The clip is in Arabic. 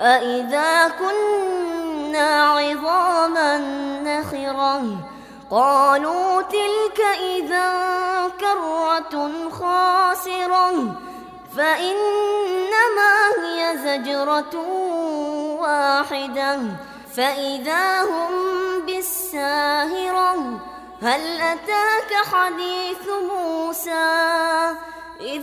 أئذا كنا عظاما نخرة قالوا تلك إذا كرة خاسرة فإنما هي زجرة واحدة فإذا هم بالساهرة هل أتاك حديث موسى إذ